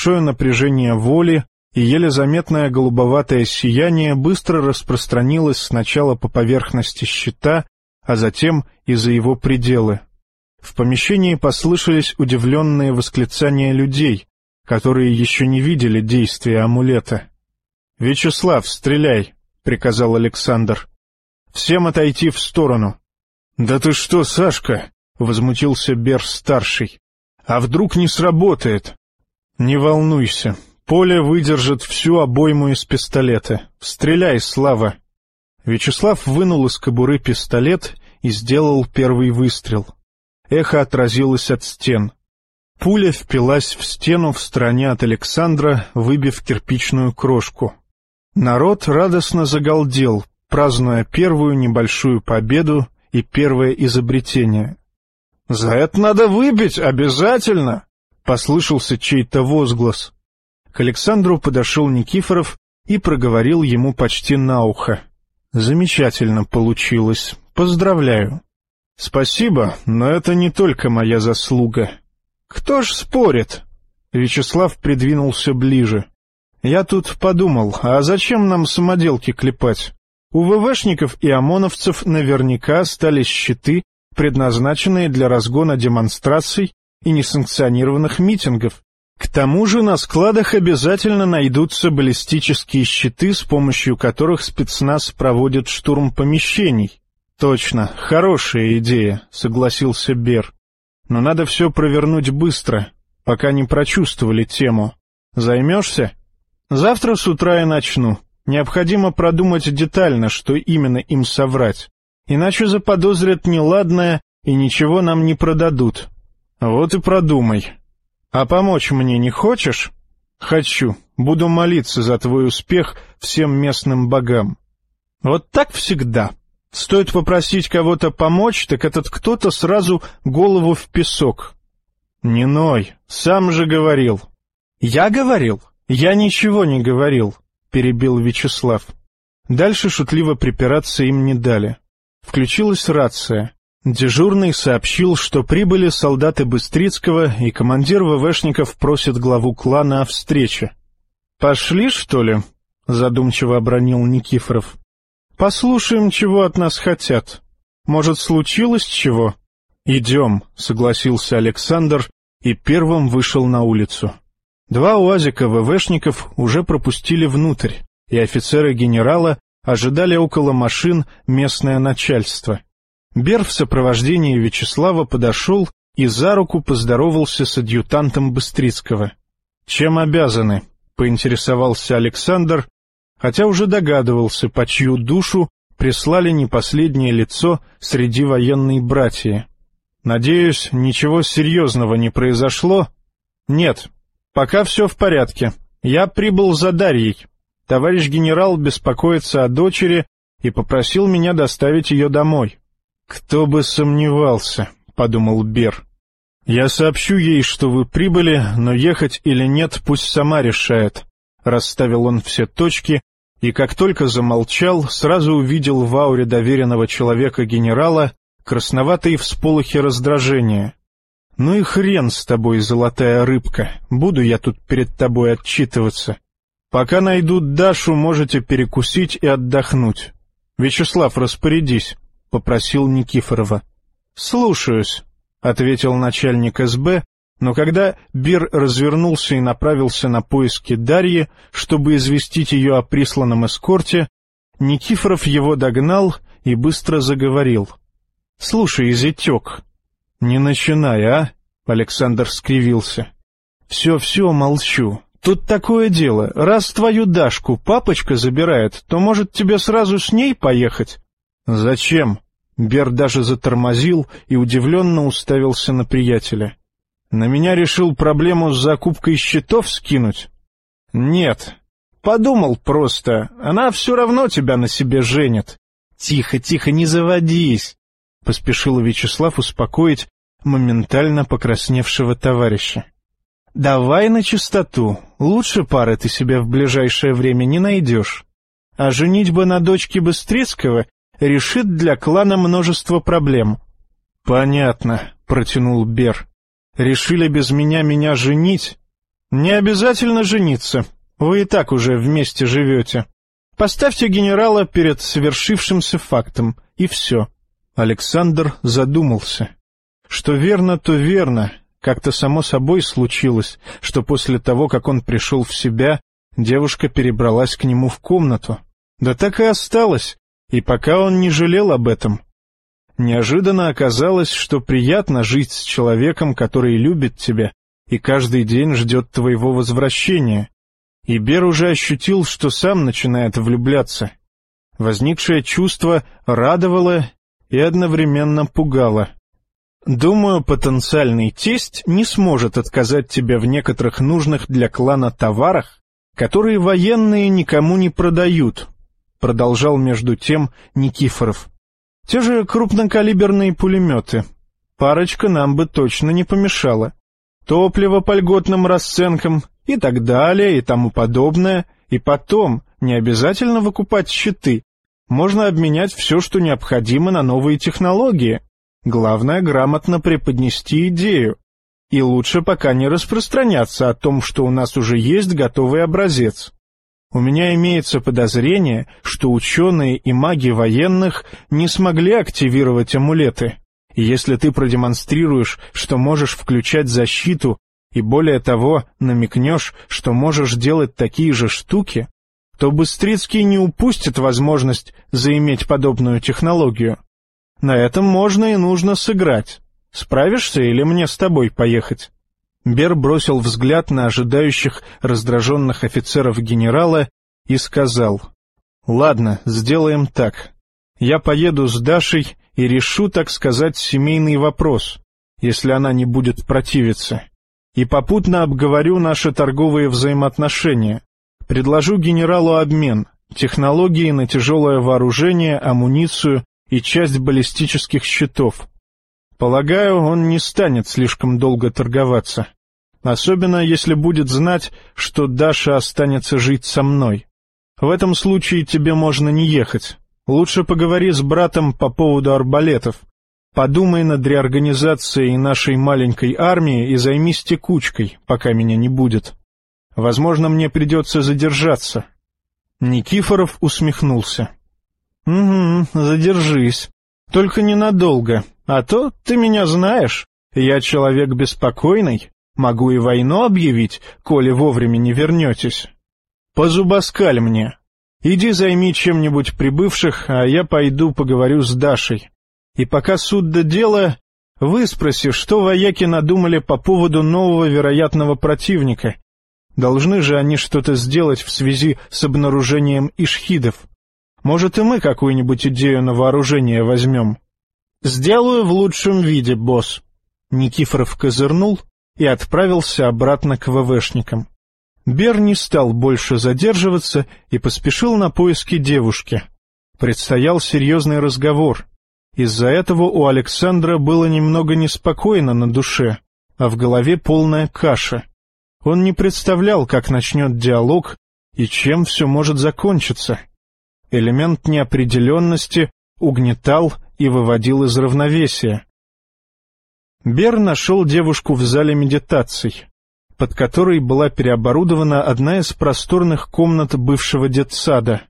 небольшое напряжение воли, и еле заметное голубоватое сияние быстро распространилось сначала по поверхности щита, а затем и за его пределы. В помещении послышались удивленные восклицания людей, которые еще не видели действия амулета. — Вячеслав, стреляй! — приказал Александр. — Всем отойти в сторону. — Да ты что, Сашка? — возмутился Бер-старший. — А вдруг не сработает? — Не волнуйся, поле выдержит всю обойму из пистолета. Стреляй, Слава! Вячеслав вынул из кобуры пистолет и сделал первый выстрел — Эхо отразилось от стен. Пуля впилась в стену в стороне от Александра, выбив кирпичную крошку. Народ радостно загалдел, празднуя первую небольшую победу и первое изобретение. «За это надо выбить, обязательно!» — послышался чей-то возглас. К Александру подошел Никифоров и проговорил ему почти на ухо. «Замечательно получилось. Поздравляю. «Спасибо, но это не только моя заслуга». «Кто ж спорит?» Вячеслав придвинулся ближе. «Я тут подумал, а зачем нам самоделки клепать? У ВВшников и ОМОНовцев наверняка остались щиты, предназначенные для разгона демонстраций и несанкционированных митингов. К тому же на складах обязательно найдутся баллистические щиты, с помощью которых спецназ проводит штурм помещений. «Точно, хорошая идея», — согласился Бер. «Но надо все провернуть быстро, пока не прочувствовали тему. Займешься?» «Завтра с утра я начну. Необходимо продумать детально, что именно им соврать. Иначе заподозрят неладное и ничего нам не продадут. Вот и продумай. А помочь мне не хочешь?» «Хочу. Буду молиться за твой успех всем местным богам». «Вот так всегда», Стоит попросить кого-то помочь, так этот кто-то сразу голову в песок. Не ной, сам же говорил. Я говорил? Я ничего не говорил, перебил Вячеслав. Дальше шутливо припираться им не дали. Включилась рация. Дежурный сообщил, что прибыли солдаты Быстрицкого, и командир ВВшников просит главу клана о встрече. «Пошли, что ли?» — задумчиво обронил Никифоров. Послушаем, чего от нас хотят. Может, случилось чего? Идем, согласился Александр и первым вышел на улицу. Два уазика ВВшников уже пропустили внутрь, и офицеры генерала ожидали около машин местное начальство. Бер в сопровождении Вячеслава подошел и за руку поздоровался с адъютантом Быстрицкого. «Чем обязаны?» — поинтересовался Александр, хотя уже догадывался, по чью душу прислали не последнее лицо среди военной братьи. «Надеюсь, ничего серьезного не произошло?» «Нет, пока все в порядке. Я прибыл за Дарьей. Товарищ генерал беспокоится о дочери и попросил меня доставить ее домой». «Кто бы сомневался», — подумал Бер. «Я сообщу ей, что вы прибыли, но ехать или нет пусть сама решает». Расставил он все точки и как только замолчал, сразу увидел в ауре доверенного человека генерала красноватые всполохи раздражения. «Ну и хрен с тобой, золотая рыбка, буду я тут перед тобой отчитываться. Пока найдут Дашу, можете перекусить и отдохнуть. Вячеслав, распорядись», — попросил Никифорова. «Слушаюсь», — ответил начальник СБ, но когда Бир развернулся и направился на поиски Дарьи, чтобы известить ее о присланном эскорте, Никифоров его догнал и быстро заговорил. — Слушай, зятек, не начинай, а? — Александр скривился. «Все, — Все-все, молчу. Тут такое дело. Раз твою Дашку папочка забирает, то, может, тебе сразу с ней поехать? — Зачем? Бер даже затормозил и удивленно уставился на приятеля. — на меня решил проблему с закупкой счетов скинуть? Нет. Подумал просто, она все равно тебя на себе женит. Тихо, тихо, не заводись. Поспешил Вячеслав успокоить моментально покрасневшего товарища. «Давай на чистоту. Лучше пары ты себе в ближайшее время не найдешь. А женитьба на дочке Быстрецкого решит для клана множество проблем». «Понятно», — протянул Бер. Решили без меня меня женить? «Не обязательно жениться. Вы и так уже вместе живете. Поставьте генерала перед совершившимся фактом, и все». Александр задумался. Что верно, то верно. Как-то само собой случилось, что после того, как он пришел в себя, девушка перебралась к нему в комнату. Да так и осталось, и пока он не жалел об этом. Неожиданно оказалось, что приятно жить с человеком, который любит тебя и каждый день ждет твоего возвращения. И Бер уже ощутил, что сам начинает влюбляться. Возникшее чувство радовало и одновременно пугало. Думаю, потенциальный тесть не сможет отказать тебе в некоторых нужных для клана товарах, которые военные никому не продают, продолжал между тем Никифоров. Те же крупнокалиберные пулеметы. Парочка нам бы точно не помешала. Топливо по льготным расценкам и так далее и тому подобное. И потом, не обязательно выкупать щиты. Можно обменять все, что необходимо на новые технологии. Главное — грамотно преподнести идею. И лучше пока не распространяться о том, что у нас уже есть готовый образец. У меня имеется подозрение, что ученые и маги военных не смогли активировать амулеты. И если ты продемонстрируешь, что можешь включать защиту, и более того, намекнешь, что можешь делать такие же штуки, то Быстрицкий не упустит возможность заиметь подобную технологию. На этом можно и нужно сыграть. Справишься или мне с тобой поехать?» Бер бросил взгляд на ожидающих раздраженных офицеров генерала и сказал, «Ладно, сделаем так. Я поеду с Дашей и решу, так сказать, семейный вопрос, если она не будет противиться, и попутно обговорю наши торговые взаимоотношения. Предложу генералу обмен, технологии на тяжелое вооружение, амуницию и часть баллистических щитов. Полагаю, он не станет слишком долго торговаться. Особенно, если будет знать, что Даша останется жить со мной. В этом случае тебе можно не ехать. Лучше поговори с братом по поводу арбалетов. Подумай над реорганизацией нашей маленькой армии и займись текучкой, пока меня не будет. Возможно, мне придется задержаться. Никифоров усмехнулся. — Угу, задержись. Только ненадолго. А то ты меня знаешь. Я человек беспокойный. Могу и войну объявить, коли вовремя не вернетесь. Позубоскаль мне. Иди займи чем-нибудь прибывших, а я пойду поговорю с Дашей. И пока суд до дела, выспроси, что вояки надумали по поводу нового вероятного противника. Должны же они что-то сделать в связи с обнаружением ишхидов. Может, и мы какую-нибудь идею на вооружение возьмем. «Сделаю в лучшем виде, босс». Никифоров козырнул и отправился обратно к ВВшникам. Бер не стал больше задерживаться и поспешил на поиски девушки. Предстоял серьезный разговор. Из-за этого у Александра было немного неспокойно на душе, а в голове полная каша. Он не представлял, как начнет диалог и чем все может закончиться. Элемент неопределенности угнетал и выводил из равновесия. Бер нашел девушку в зале медитаций, под которой была переоборудована одна из просторных комнат бывшего детсада.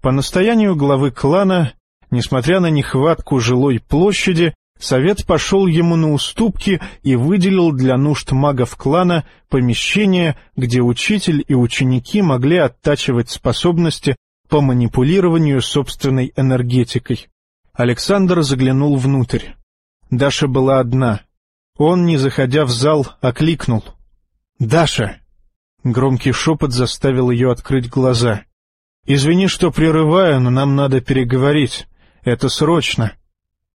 По настоянию главы клана, несмотря на нехватку жилой площади, совет пошел ему на уступки и выделил для нужд магов клана помещение, где учитель и ученики могли оттачивать способности по манипулированию собственной энергетикой. Александр заглянул внутрь. Даша была одна. Он, не заходя в зал, окликнул. «Даша!» Громкий шепот заставил ее открыть глаза. «Извини, что прерываю, но нам надо переговорить. Это срочно».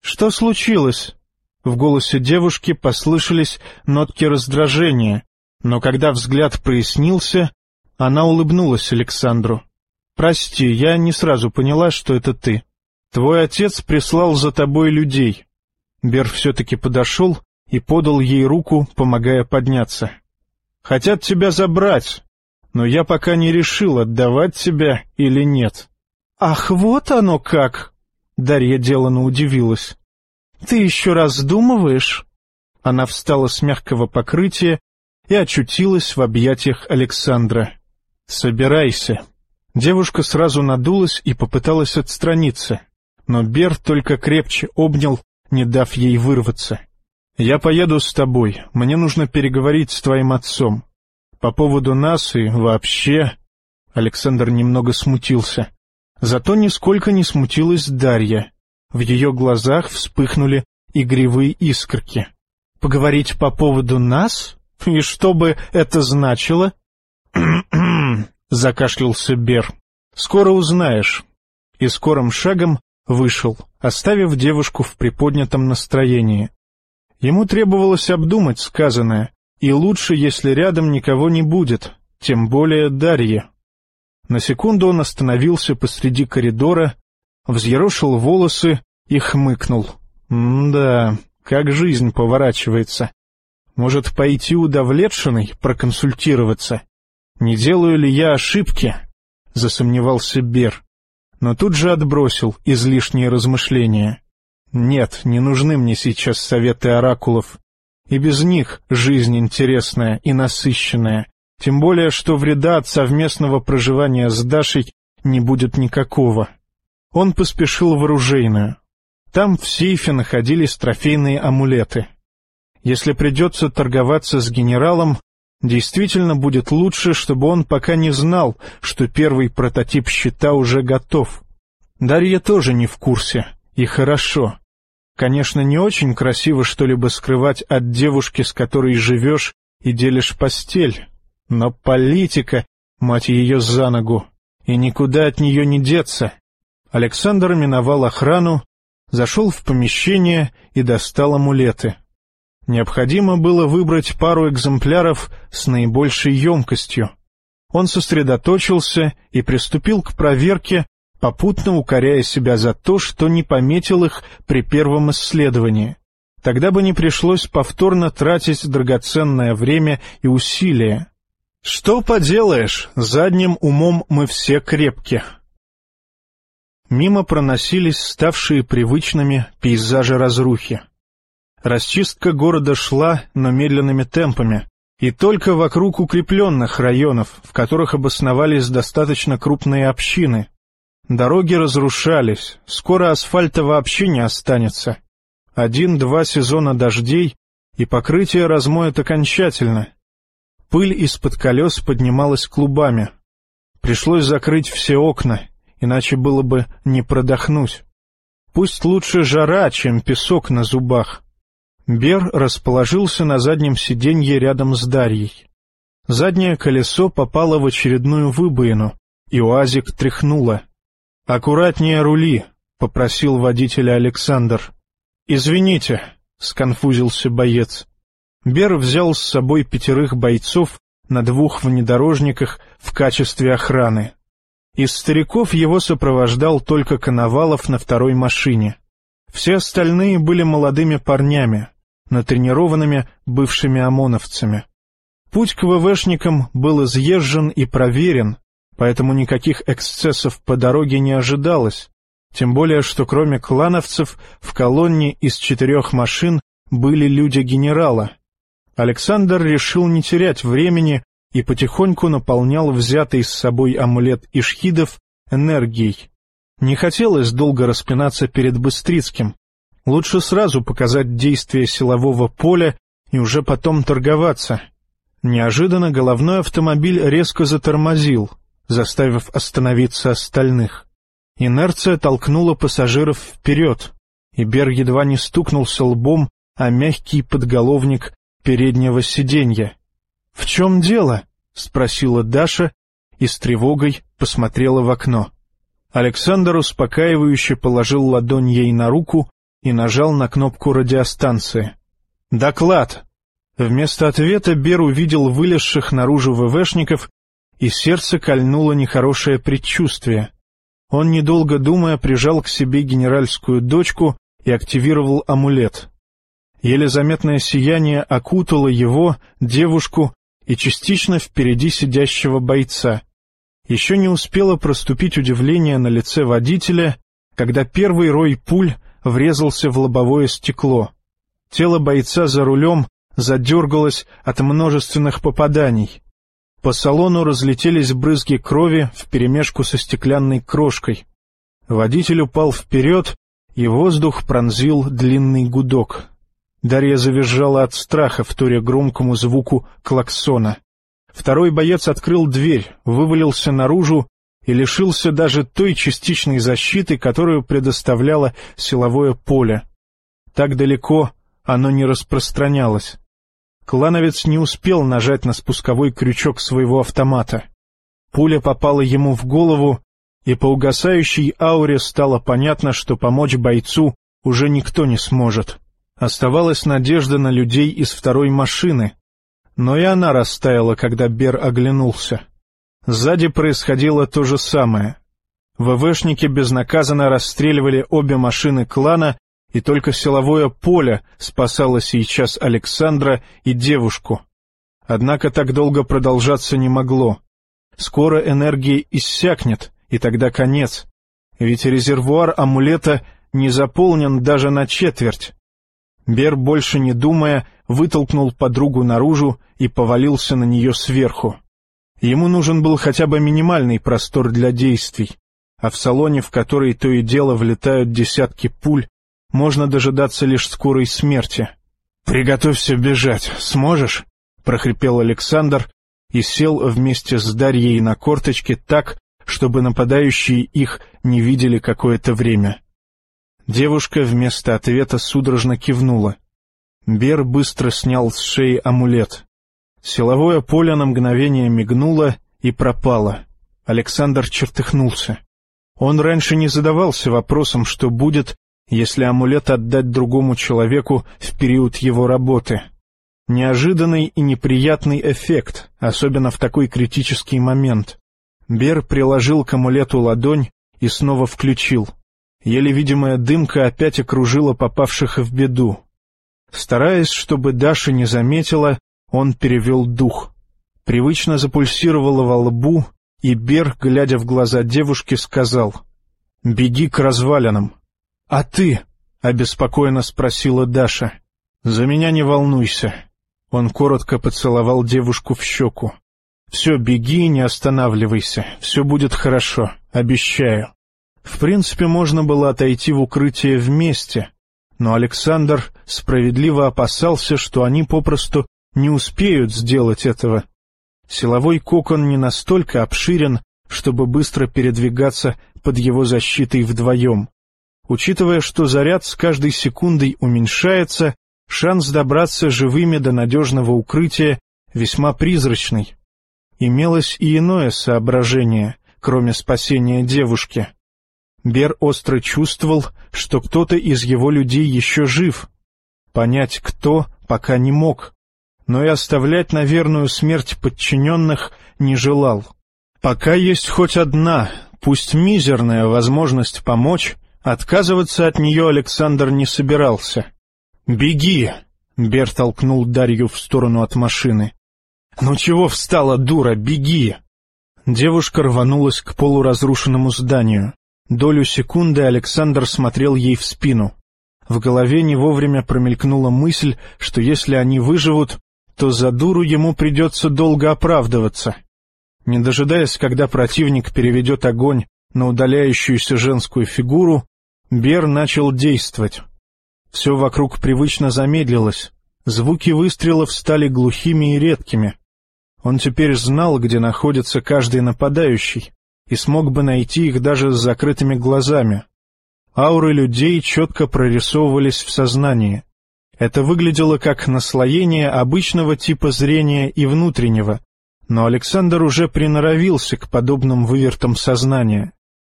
«Что случилось?» В голосе девушки послышались нотки раздражения, но когда взгляд прояснился, она улыбнулась Александру. «Прости, я не сразу поняла, что это ты». Твой отец прислал за тобой людей. Бер все-таки подошел и подал ей руку, помогая подняться. Хотят тебя забрать, но я пока не решил, отдавать тебя или нет. Ах, вот оно как! Дарья делано удивилась. Ты еще раздумываешь? Она встала с мягкого покрытия и очутилась в объятиях Александра. «Собирайся». Девушка сразу надулась и попыталась отстраниться, но Бер только крепче обнял, не дав ей вырваться. «Я поеду с тобой, мне нужно переговорить с твоим отцом. По поводу нас и вообще...» Александр немного смутился. Зато нисколько не смутилась Дарья. В ее глазах вспыхнули игривые искорки. «Поговорить по поводу нас? И что бы это значило?» Закашлялся Бер. «Скоро узнаешь». И скорым шагом вышел, оставив девушку в приподнятом настроении. Ему требовалось обдумать сказанное, и лучше, если рядом никого не будет, тем более Дарья. На секунду он остановился посреди коридора, взъерошил волосы и хмыкнул. «Да, как жизнь поворачивается. Может, пойти у Давлетшиной проконсультироваться? Не делаю ли я ошибки?» — засомневался Бер, но тут же отбросил излишние размышления. «Нет, не нужны мне сейчас советы оракулов. И без них жизнь интересная и насыщенная, тем более, что вреда от совместного проживания с Дашей не будет никакого. Он поспешил в оружейную. Там в сейфе находились трофейные амулеты. Если придется торговаться с генералом, действительно будет лучше, чтобы он пока не знал, что первый прототип щита уже готов. Дарья тоже не в курсе, и хорошо. Конечно, не очень красиво что-либо скрывать от девушки, с которой живешь и делишь постель, но политика, мать ее за ногу, и никуда от нее не деться. Александр миновал охрану, зашел в помещение и достал амулеты. Необходимо было выбрать пару экземпляров с наибольшей емкостью. Он сосредоточился и приступил к проверке, попутно укоряя себя за то, что не пометил их при первом исследовании. Тогда бы не пришлось повторно тратить драгоценное время и усилия. Что поделаешь, задним умом мы все крепки. Мимо проносились ставшие привычными пейзажи разрухи. Расчистка города шла, но медленными темпами, и только вокруг укрепленных районов, в которых обосновались достаточно крупные общины. Дороги разрушались, скоро асфальта вообще не останется. Один-два сезона дождей, и покрытие размоет окончательно, Пыль из-под колес поднималась клубами. Пришлось закрыть все окна, иначе было бы не продохнуть. Пусть лучше жара, чем песок на зубах. Бер расположился на заднем сиденье рядом с Дарьей. Заднее колесо попало в очередную выбоину, и УАЗик тряхнуло. «Аккуратнее рули», — попросил водителя Александр. «Извините», — сконфузился боец. Бер взял с собой пятерых бойцов на двух внедорожниках в качестве охраны. Из стариков его сопровождал только Коновалов на второй машине. Все остальные были молодыми парнями, натренированными бывшими ОМОНовцами. Путь к ВВшникам был изъезжен и проверен, поэтому никаких эксцессов по дороге не ожидалось, тем более что кроме клановцев в колонне из четырех машин были люди генерала — Александр решил не терять времени и потихоньку наполнял взятый с собой амулет Ишхидов энергией. Не хотелось долго распинаться перед Быстрицким. Лучше сразу показать действие силового поля и уже потом торговаться. Неожиданно головной автомобиль резко затормозил, заставив остановиться остальных. Инерция толкнула пассажиров вперед, и Бер едва не стукнулся лбом о мягкий подголовник переднего сиденья. — В чем дело? — спросила Даша и с тревогой посмотрела в окно. Александр успокаивающе положил ладонь ей на руку и нажал на кнопку радиостанции. «Доклад!» Вместо ответа Бер увидел вылезших наружу ВВшников, и сердце кольнуло нехорошее предчувствие. Он, недолго думая, прижал к себе генеральскую дочку и активировал амулет. Еле заметное сияние окутало его, девушку и частично впереди сидящего бойца. Еще не успело проступить удивление на лице водителя, когда первый рой пуль врезался в лобовое стекло. Тело бойца за рулем задергалась от множественных попаданий. По салону разлетелись брызги крови вперемешку со стеклянной крошкой. Водитель упал вперед, и воздух пронзил длинный гудок. Дарья завизжала от страха, вторя громкому звуку клаксона. Второй боец открыл дверь, вывалился наружу и лишился даже той частичной защиты, которую предоставляло силовое поле. Так далеко оно не распространялось. Клановец не успел нажать на спусковой крючок своего автомата. Пуля попала ему в голову, и по угасающей ауре стало понятно, что помочь бойцу уже никто не сможет. Оставалась надежда на людей из второй машины, но и она растаяла, когда Бер оглянулся. Сзади происходило то же самое. ВВшники безнаказанно расстреливали обе машины клана, и только силовое поле спасало сейчас Александра и девушку. Однако так долго продолжаться не могло. Скоро энергия иссякнет, и тогда конец. Ведь резервуар амулета не заполнен даже на четверть. Бер, больше не думая, вытолкнул подругу наружу и повалился на нее сверху. Ему нужен был хотя бы минимальный простор для действий, а в салоне, в который то и дело влетают десятки пуль, можно дожидаться лишь скорой смерти. «Приготовься бежать, сможешь?» — прохрипел Александр и сел вместе с Дарьей на корточке так, чтобы нападающие их не видели какое-то время. Девушка вместо ответа судорожно кивнула. Бер быстро снял с шеи амулет. Силовое поле на мгновение мигнуло и пропало. Александр чертыхнулся. Он раньше не задавался вопросом, что будет, если амулет отдать другому человеку в период его работы. Неожиданный и неприятный эффект, особенно в такой критический момент. Бер приложил к амулету ладонь и снова включил. Еле видимая дымка опять окружила попавших в беду. Стараясь, чтобы Даша не заметила, он перевел дух. Привычно запульсировало во лбу, и Бер, глядя в глаза девушки, сказал «Беги к развалинам». «А ты?» — обеспокоенно спросила Даша. «За меня не волнуйся». Он коротко поцеловал девушку в щеку. «Все, беги, не останавливайся. Все будет хорошо, обещаю». В принципе, можно было отойти в укрытие вместе, но Александр справедливо опасался, что они попросту не успеют сделать этого. Силовой кокон не настолько обширен, чтобы быстро передвигаться под его защитой вдвоем. Учитывая, что заряд с каждой секундой уменьшается, шанс добраться живыми до надежного укрытия весьма призрачный. Имелось и иное соображение, кроме спасения девушки. Бер остро чувствовал, что кто-то из его людей еще жив. Понять, кто, пока не мог но и оставлять на верную смерть подчиненных не желал. Пока есть хоть одна, пусть мизерная возможность помочь, отказываться от нее Александр не собирался. «Беги!» — Бер толкнул Дарью в сторону от машины. «Ну чего встала, дура, беги!» Девушка рванулась к полуразрушенному зданию. Долю секунды Александр смотрел ей в спину. В голове не вовремя промелькнула мысль, что если они выживут, то за дуру ему придется долго оправдываться. Не дожидаясь, когда противник переведет огонь на удаляющуюся женскую фигуру, Бер начал действовать. Все вокруг привычно замедлилось, звуки выстрелов стали глухими и редкими. Он теперь знал, где находится каждый нападающий, и смог бы найти их даже с закрытыми глазами. Ауры людей четко прорисовывались в сознании. Это выглядело как наслоение обычного типа зрения и внутреннего, но Александр уже приноровился к подобным вывертам сознания.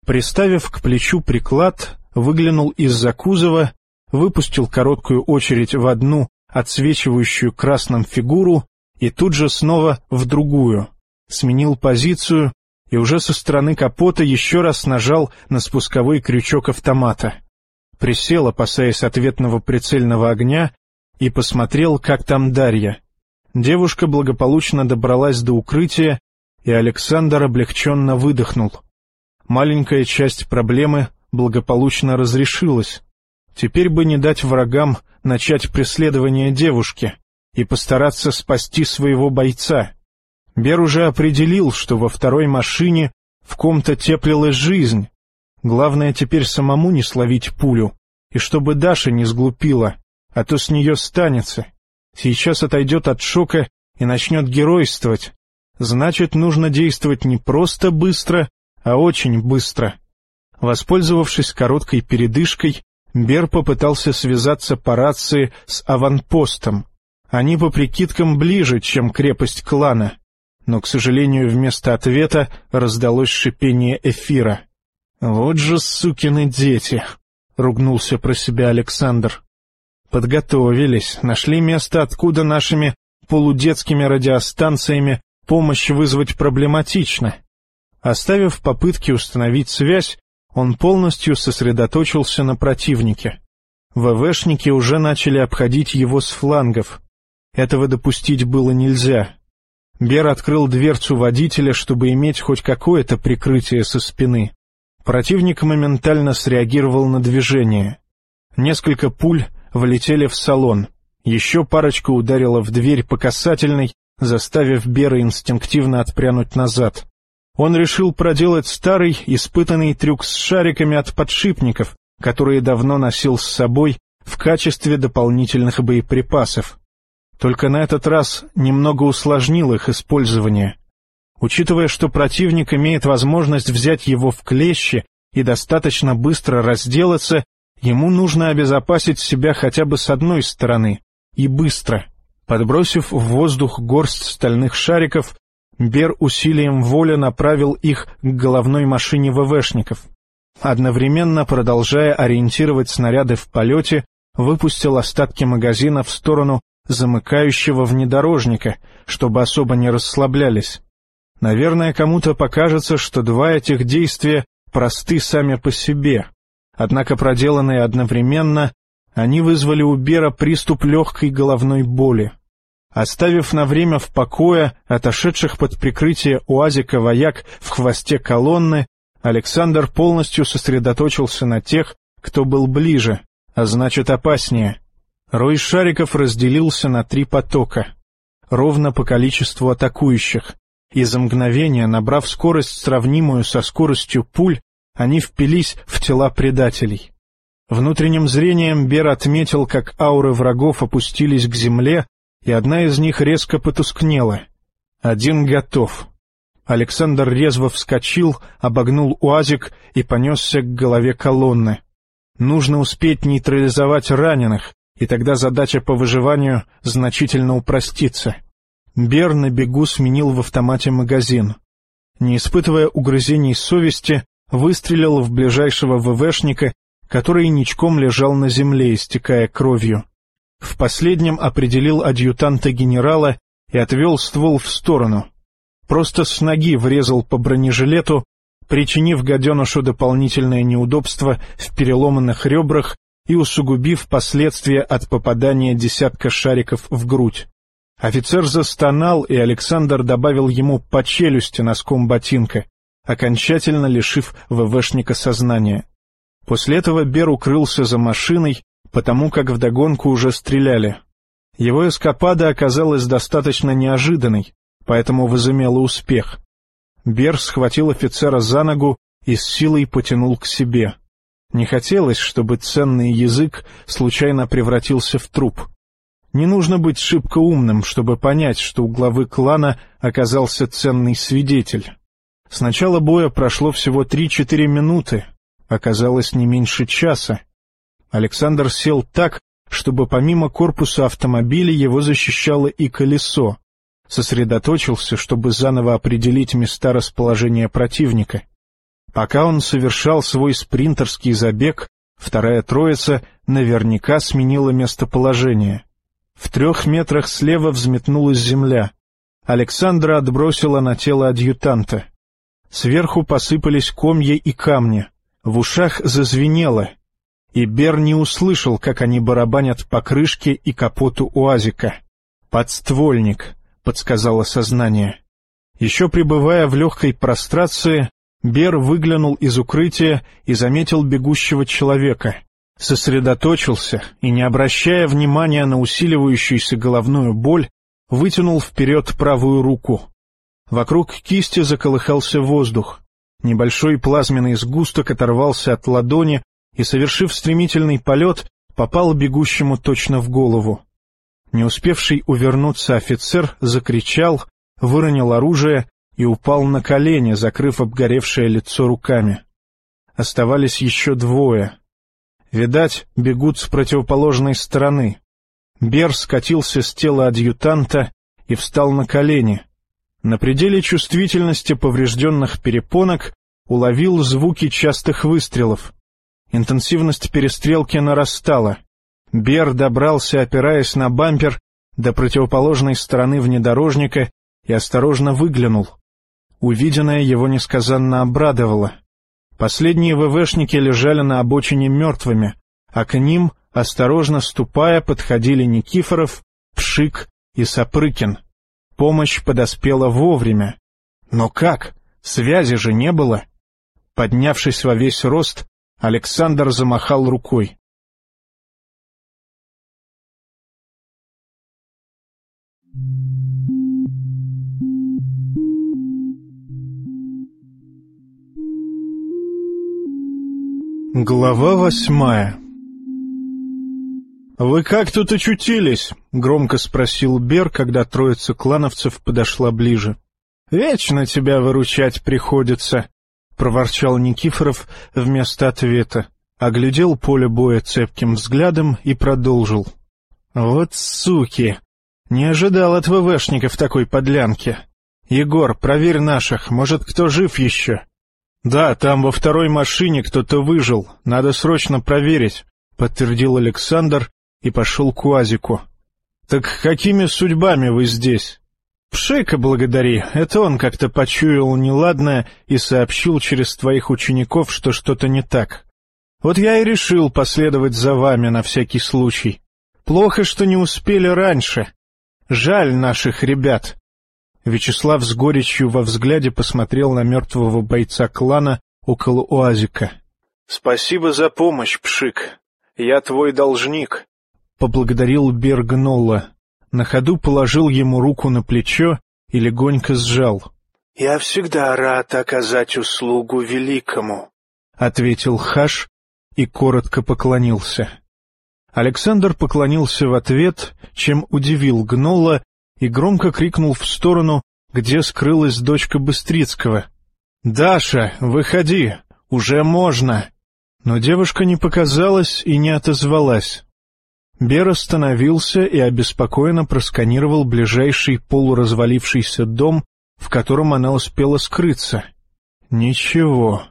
Приставив к плечу приклад, выглянул из-за кузова, выпустил короткую очередь в одну, отсвечивающую красным фигуру, и тут же снова в другую. Сменил позицию и уже со стороны капота еще раз нажал на спусковой крючок автомата присел, опасаясь ответного прицельного огня, и посмотрел, как там Дарья. Девушка благополучно добралась до укрытия, и Александр облегченно выдохнул. Маленькая часть проблемы благополучно разрешилась. Теперь бы не дать врагам начать преследование девушки, и постараться спасти своего бойца. Бер уже определил, что во второй машине в ком-то теплилась жизнь. Главное теперь самому не словить пулю, и чтобы Даша не сглупила, а то с нее станется. Сейчас отойдет от шока и начнет геройствовать. Значит, нужно действовать не просто быстро, а очень быстро. Воспользовавшись короткой передышкой, Бер попытался связаться по рации с аванпостом. Они по прикидкам ближе, чем крепость клана. Но, к сожалению, вместо ответа раздалось шипение эфира. «Вот же сукины дети!» — ругнулся про себя Александр. Подготовились, нашли место, откуда нашими полудетскими радиостанциями помощь вызвать проблематично. Оставив попытки установить связь, он полностью сосредоточился на противнике. ВВшники уже начали обходить его с флангов. Этого допустить было нельзя. Бер открыл дверцу водителя, чтобы иметь хоть какое-то прикрытие со спины. Противник моментально среагировал на движение. Несколько пуль влетели в салон. Еще парочка ударила в дверь по касательной, заставив Бера инстинктивно отпрянуть назад. Он решил проделать старый, испытанный трюк с шариками от подшипников, которые давно носил с собой в качестве дополнительных боеприпасов. Только на этот раз немного усложнил их использование. Учитывая, что противник имеет возможность взять его в клещи и достаточно быстро разделаться, Ему нужно обезопасить себя хотя бы с одной стороны, и быстро. Подбросив в воздух горсть стальных шариков, Бер усилием воли направил их к головной машине ВВшников. Одновременно, продолжая ориентировать снаряды в полете, выпустил остатки магазина в сторону замыкающего внедорожника, чтобы особо не расслаблялись. Наверное, кому-то покажется, что два этих действия просты сами по себе, Однако проделанные одновременно, они вызвали у Бера приступ легкой головной боли. Оставив на время в покое отошедших под прикрытие уазика вояк в хвосте колонны, Александр полностью сосредоточился на тех, кто был ближе, а значит опаснее. Рой шариков разделился на три потока, ровно по количеству атакующих, и за мгновение, набрав скорость, сравнимую со скоростью пуль, они впились в тела предателей. Внутренним зрением Бер отметил, как ауры врагов опустились к земле, и одна из них резко потускнела. Один готов. Александр резво вскочил, обогнул уазик и понесся к голове колонны. Нужно успеть нейтрализовать раненых, и тогда задача по выживанию значительно упростится. Бер на бегу сменил в автомате магазин. Не испытывая угрызений совести, выстрелил в ближайшего ВВшника, который ничком лежал на земле, истекая кровью. В последнем определил адъютанта генерала и отвел ствол в сторону. Просто с ноги врезал по бронежилету, причинив гаденышу дополнительное неудобство в переломанных ребрах и усугубив последствия от попадания десятка шариков в грудь. Офицер застонал, и Александр добавил ему по челюсти носком ботинка окончательно лишив ВВшника сознания. После этого Бер укрылся за машиной, потому как вдогонку уже стреляли. Его эскапада оказалась достаточно неожиданной, поэтому возымела успех. Бер схватил офицера за ногу и с силой потянул к себе. Не хотелось, чтобы ценный язык случайно превратился в труп. Не нужно быть шибко умным, чтобы понять, что у главы клана оказался ценный свидетель. С начала боя прошло всего три-четыре минуты, оказалось не меньше часа. Александр сел так, чтобы помимо корпуса автомобиля его защищало и колесо. Сосредоточился, чтобы заново определить места расположения противника. Пока он совершал свой спринтерский забег, вторая троица наверняка сменила местоположение. В трех метрах слева взметнулась земля. Александра отбросила на тело адъютанта. Сверху посыпались комья и камни. В ушах зазвенело, и Бер не услышал, как они барабанят по крышке и капоту уазика. «Подствольник», — подсказало сознание. Еще пребывая в легкой прострации, Бер выглянул из укрытия и заметил бегущего человека. Сосредоточился и, не обращая внимания на усиливающуюся головную боль, вытянул вперед правую руку. Вокруг кисти заколыхался воздух. Небольшой плазменный сгусток оторвался от ладони и, совершив стремительный полет, попал бегущему точно в голову. Не успевший увернуться офицер закричал, выронил оружие и упал на колени, закрыв обгоревшее лицо руками. Оставались еще двое. Видать, бегут с противоположной стороны. Бер скатился с тела адъютанта и встал на колени. На пределе чувствительности поврежденных перепонок уловил звуки частых выстрелов. Интенсивность перестрелки нарастала. Бер добрался, опираясь на бампер, до противоположной стороны внедорожника и осторожно выглянул. Увиденное его несказанно обрадовало. Последние ВВшники лежали на обочине мертвыми, а к ним, осторожно ступая, подходили Никифоров, Пшик и Сапрыкин. Помощь подоспела вовремя. Но как? Связи же не было. Поднявшись во весь рост, Александр замахал рукой. Глава восьмая «Вы как тут очутились?» — громко спросил Бер, когда троица клановцев подошла ближе. «Вечно тебя выручать приходится», — проворчал Никифоров вместо ответа, оглядел поле боя цепким взглядом и продолжил. «Вот суки! Не ожидал от ВВшников такой подлянки. Егор, проверь наших, может, кто жив еще?» «Да, там во второй машине кто-то выжил, надо срочно проверить», — подтвердил Александр и пошел к УАЗику. «Так какими судьбами вы здесь?» «Пшека благодари, это он как-то почуял неладное и сообщил через твоих учеников, что что-то не так. Вот я и решил последовать за вами на всякий случай. Плохо, что не успели раньше. Жаль наших ребят. Вячеслав с горечью во взгляде посмотрел на мертвого бойца клана около уазика. — Спасибо за помощь, Пшик. Я твой должник. Поблагодарил Бергнолла. На ходу положил ему руку на плечо и легонько сжал. — Я всегда рад оказать услугу великому, — ответил Хаш и коротко поклонился. Александр поклонился в ответ, чем удивил Гнола и громко крикнул в сторону, где скрылась дочка Быстрицкого. «Даша, выходи! Уже можно!» Но девушка не показалась и не отозвалась. Бер остановился и обеспокоенно просканировал ближайший полуразвалившийся дом, в котором она успела скрыться. «Ничего.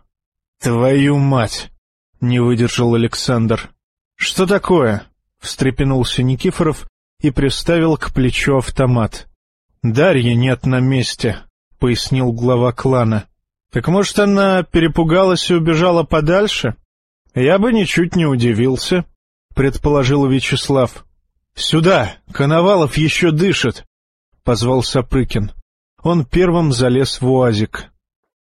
Твою мать!» — не выдержал Александр. «Что такое?» — встрепенулся Никифоров и приставил к плечу автомат. «Дарьи нет на месте», — пояснил глава клана. «Так, может, она перепугалась и убежала подальше?» «Я бы ничуть не удивился», — предположил Вячеслав. «Сюда! Коновалов еще дышит!» — позвал Сапрыкин. Он первым залез в уазик.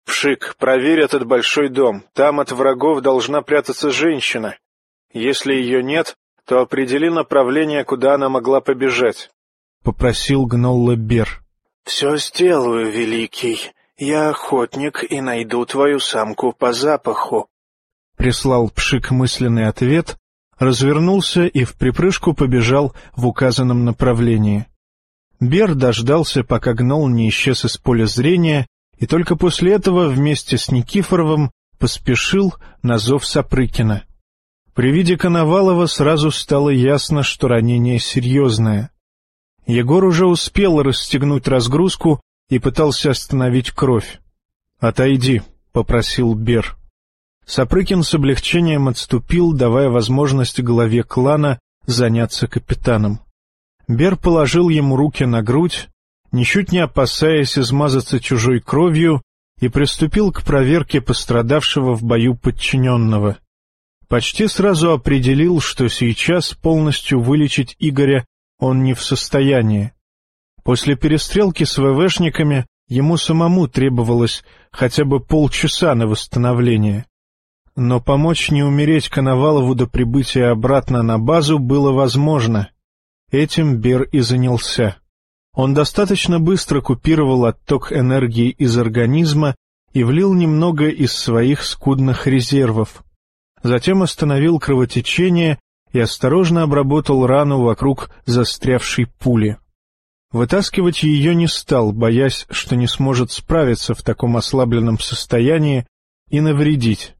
«Пшик, проверь этот большой дом. Там от врагов должна прятаться женщина. Если ее нет, то определи направление, куда она могла побежать», — попросил Гнолла Бер. «Все сделаю, Великий. Я охотник и найду твою самку по запаху», — прислал Пшик мысленный ответ, развернулся и в припрыжку побежал в указанном направлении. Бер дождался, пока Гнол не исчез из поля зрения, и только после этого вместе с Никифоровым поспешил на зов Сапрыкина. При виде Коновалова сразу стало ясно, что ранение серьезное. Егор уже успел расстегнуть разгрузку и пытался остановить кровь. «Отойди», — попросил Бер. Сапрыкин с облегчением отступил, давая возможность главе клана заняться капитаном. Бер положил ему руки на грудь, ничуть не опасаясь измазаться чужой кровью, и приступил к проверке пострадавшего в бою подчиненного почти сразу определил, что сейчас полностью вылечить Игоря он не в состоянии. После перестрелки с ВВшниками ему самому требовалось хотя бы полчаса на восстановление. но помочь не умереть Коновалову до прибытия обратно на базу было возможно. Этим Бер и занялся. Он достаточно быстро купировал отток энергии из организма и влил немного из своих скудных резервов. Затем остановил кровотечение и осторожно обработал рану вокруг застрявшей пули. Вытаскивать ее не стал, боясь, что не сможет справиться в таком ослабленном состоянии и навредить.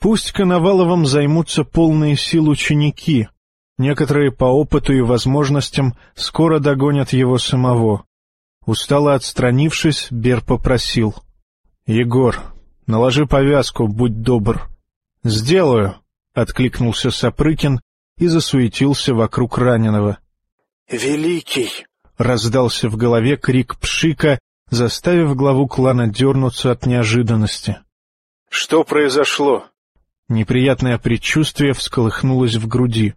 Пусть Коноваловым займутся полные сил ученики, некоторые по опыту и возможностям скоро догонят его самого. Устало отстранившись, Бер попросил. — Егор, наложи повязку, будь добр. — Сделаю, — откликнулся Сапрыкин и засуетился вокруг раненого. — Великий! — раздался в голове крик Пшика, заставив главу клана дернуться от неожиданности. — Что произошло? Неприятное предчувствие всколыхнулось в груди.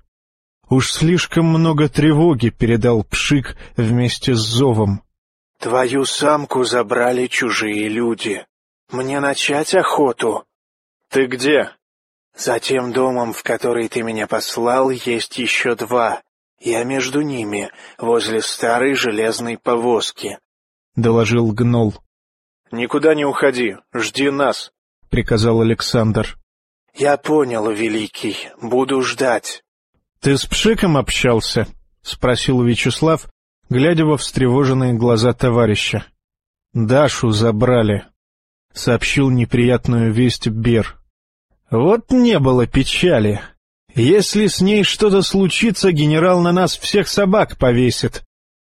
Уж слишком много тревоги передал Пшик вместе с зовом. — Твою самку забрали чужие люди. Мне начать охоту? — Ты где? — За тем домом, в который ты меня послал, есть еще два. Я между ними, возле старой железной повозки, — доложил Гнол. — Никуда не уходи, жди нас, — приказал Александр. — Я понял, Великий, буду ждать. — Ты с Пшиком общался? — спросил Вячеслав, глядя во встревоженные глаза товарища. — Дашу забрали, — сообщил неприятную весть Бер. — Вот не было печали. Если с ней что-то случится, генерал на нас всех собак повесит.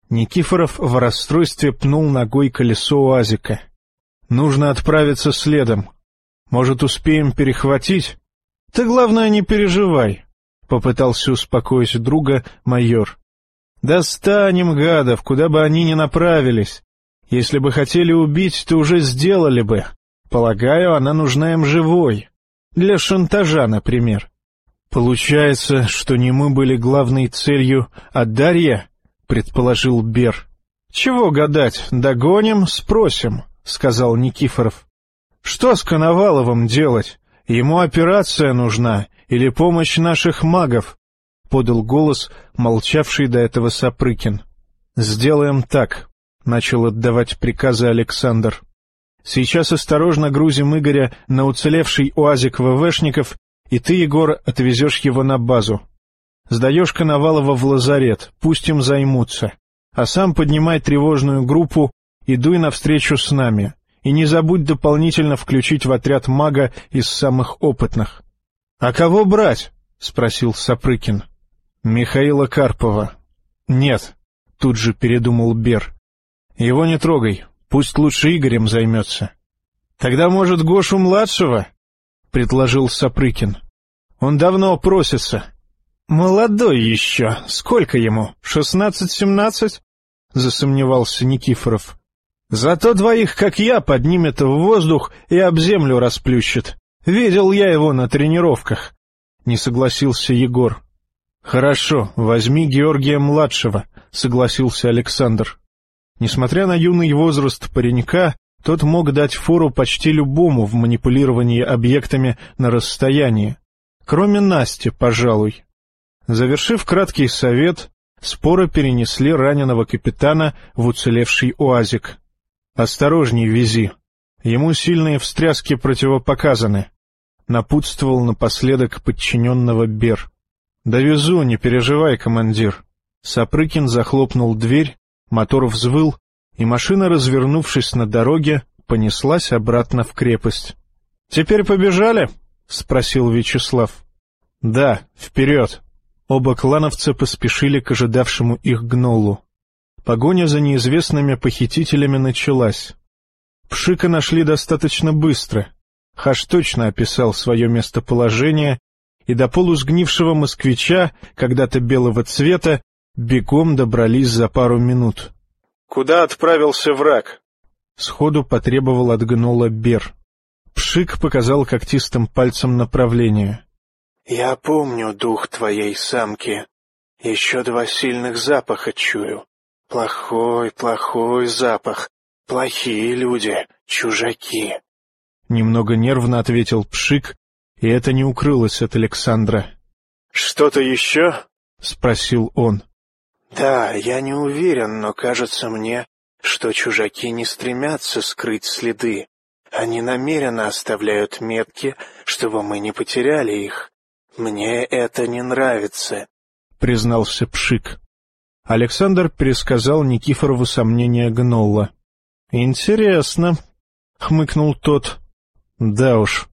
Никифоров в расстройстве пнул ногой колесо уазика. — Нужно отправиться следом. Может, успеем перехватить? Ты, главное, не переживай, — попытался успокоить друга майор. Достанем гадов, куда бы они ни направились. Если бы хотели убить, то уже сделали бы. Полагаю, она нужна им живой. Для шантажа, например. Получается, что не мы были главной целью, а Дарья, — предположил Бер. — Чего гадать, догоним, спросим, — сказал Никифоров. Что с Коноваловым делать? Ему операция нужна или помощь наших магов? — подал голос, молчавший до этого Сапрыкин. — Сделаем так, — начал отдавать приказы Александр. — Сейчас осторожно грузим Игоря на уцелевший уазик ВВшников, и ты, Егор, отвезешь его на базу. Сдаешь Коновалова в лазарет, пусть им займутся, а сам поднимай тревожную группу и навстречу с нами. И не забудь дополнительно включить в отряд мага из самых опытных. — А кого брать? — спросил Сапрыкин. — Михаила Карпова. — Нет, — тут же передумал Бер. — Его не трогай, пусть лучше Игорем займется. — Тогда, может, Гошу-младшего? — предложил Сапрыкин. — Он давно просится. — Молодой еще. Сколько ему? Шестнадцать-семнадцать? — засомневался Никифоров. Зато двоих, как я, поднимет в воздух и об землю расплющит. Видел я его на тренировках. Не согласился Егор. Хорошо, возьми Георгия-младшего, согласился Александр. Несмотря на юный возраст паренька, тот мог дать фору почти любому в манипулировании объектами на расстоянии. Кроме Насти, пожалуй. Завершив краткий совет, споры перенесли раненого капитана в уцелевший уазик. «Осторожней вези. Ему сильные встряски противопоказаны», — напутствовал напоследок подчиненного Бер. «Довезу, не переживай, командир». Сапрыкин захлопнул дверь, мотор взвыл, и машина, развернувшись на дороге, понеслась обратно в крепость. «Теперь побежали?» — спросил Вячеслав. «Да, вперед!» Оба клановца поспешили к ожидавшему их гнолу. Погоня за неизвестными похитителями началась. Пшика нашли достаточно быстро. Хаш точно описал свое местоположение, и до полусгнившего москвича, когда-то белого цвета, бегом добрались за пару минут. — Куда отправился враг? — сходу потребовал от гнола Бер. Пшик показал когтистым пальцем направление. — Я помню дух твоей самки. Еще два сильных запаха чую. Плохой, плохой запах. Плохие люди, чужаки. Немного нервно ответил Пшик и это не укрылось от Александра. «Что-то еще?» — спросил он. «Да, я не уверен, но кажется мне, что чужаки не стремятся скрыть следы. Они намеренно оставляют метки, чтобы мы не потеряли их. Мне это не нравится», — признался Пшик. Александр пересказал Никифорову сомнения Гнолла. «Интересно», — хмыкнул тот. «Да уж.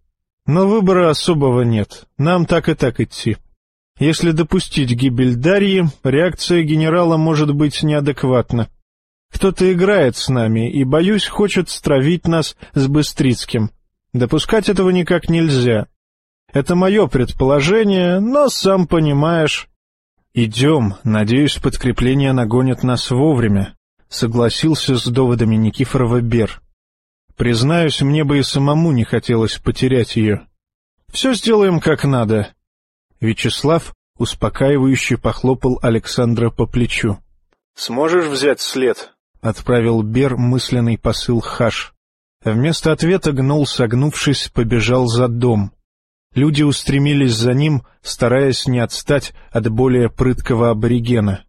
Но выбора особого нет. Нам так и так идти. Если допустить гибель Дарьи, реакция генерала может быть неадекватна. Кто-то играет с нами и, боюсь, хочет стравить нас с Быстрицким. Допускать этого никак нельзя. Это мое предположение, но, сам понимаешь... «Идем. Надеюсь, подкрепление нагонит нас вовремя», — согласился с доводами Никифорова Бер. «Признаюсь, мне бы и самому не хотелось потерять ее. Все сделаем как надо». Вячеслав успокаивающе похлопал Александра по плечу. «Сможешь взять след?» — отправил Бер мысленный посыл Хаш. Вместо ответа гнул, согнувшись, побежал за дом. Люди устремились за ним, стараясь не отстать от более прыткого аборигена.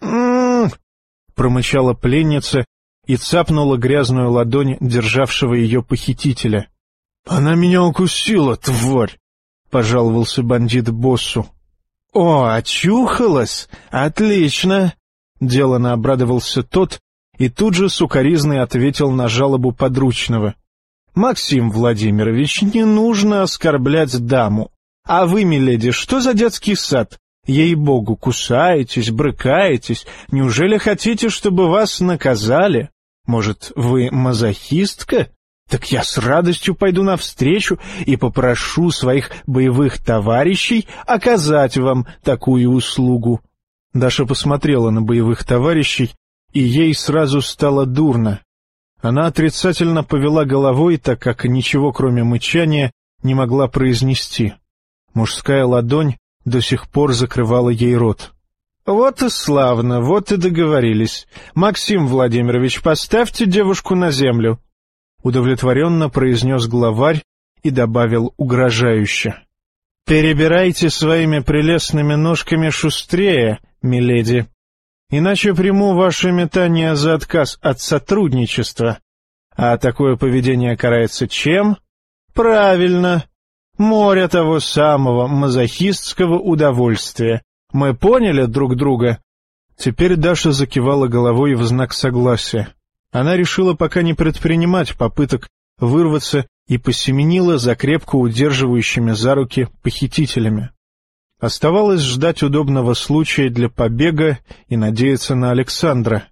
«М-м-м!» промычала пленница и цапнула грязную ладонь державшего ее похитителя. «Она меня укусила, тварь!» — пожаловался бандит боссу. «О, очухалась! Отлично!» Делано обрадовался тот и тут же сукоризный ответил на жалобу подручного. «Максим Владимирович, не нужно оскорблять даму. А вы, миледи, что за детский сад? Ей-богу, кусаетесь, брыкаетесь. Неужели хотите, чтобы вас наказали? Может, вы мазохистка? Так я с радостью пойду навстречу и попрошу своих боевых товарищей оказать вам такую услугу. Даша посмотрела на боевых товарищей, и ей сразу стало дурно. Она отрицательно повела головой, так как ничего, кроме мычания, не могла произнести. Мужская ладонь до сих пор закрывала ей рот. — Вот и славно, вот и договорились. Максим Владимирович, поставьте девушку на землю. Удовлетворенно произнес главарь и добавил угрожающе. — Перебирайте своими прелестными ножками шустрее, миледи. Иначе приму ваше метание за отказ от сотрудничества. А такое поведение карается чем? Правильно. Море того самого мазохистского удовольствия. Мы поняли друг друга? Теперь Даша закивала головой в знак согласия. Она решила пока не предпринимать попыток вырваться и посеменила за крепко удерживающими за руки похитителями. Оставалось ждать удобного случая для побега и надеяться на Александра.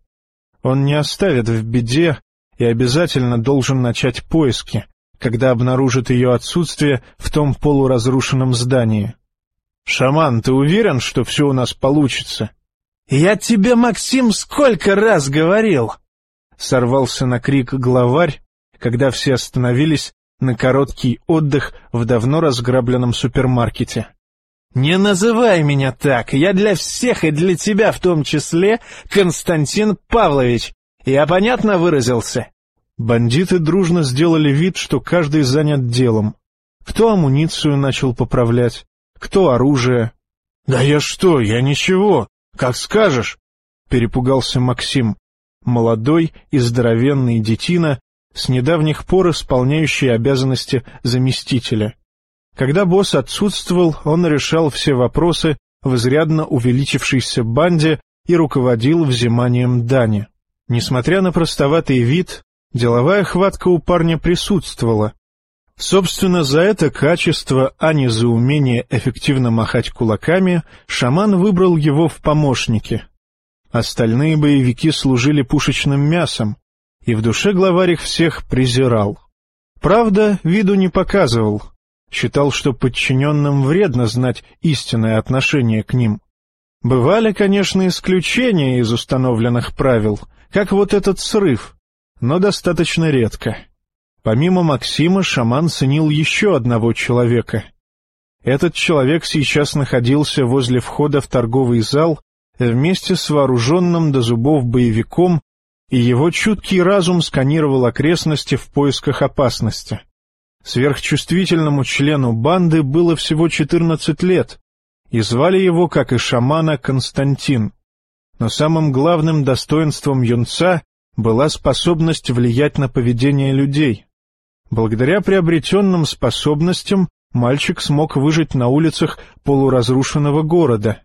Он не оставит в беде и обязательно должен начать поиски, когда обнаружит ее отсутствие в том полуразрушенном здании. «Шаман, ты уверен, что все у нас получится?» «Я тебе, Максим, сколько раз говорил!» Сорвался на крик главарь, когда все остановились на короткий отдых в давно разграбленном супермаркете. «Не называй меня так, я для всех и для тебя в том числе Константин Павлович. Я понятно выразился?» Бандиты дружно сделали вид, что каждый занят делом. Кто амуницию начал поправлять, кто оружие. «Да я что, я ничего, как скажешь!» — перепугался Максим, молодой и здоровенный детина, с недавних пор исполняющий обязанности заместителя. Когда босс отсутствовал, он решал все вопросы в изрядно увеличившейся банде и руководил взиманием дани. Несмотря на простоватый вид, деловая хватка у парня присутствовала. Собственно, за это качество, а не за умение эффективно махать кулаками, шаман выбрал его в помощники. Остальные боевики служили пушечным мясом, и в душе главарь их всех презирал. Правда, виду не показывал — считал, что подчиненным вредно знать истинное отношение к ним. Бывали, конечно, исключения из установленных правил, как вот этот срыв, но достаточно редко. Помимо Максима, шаман ценил еще одного человека. Этот человек сейчас находился возле входа в торговый зал вместе с вооруженным до зубов боевиком, и его чуткий разум сканировал окрестности в поисках опасности. Сверхчувствительному члену банды было всего 14 лет, и звали его, как и шамана, Константин. Но самым главным достоинством юнца была способность влиять на поведение людей. Благодаря приобретенным способностям мальчик смог выжить на улицах полуразрушенного города.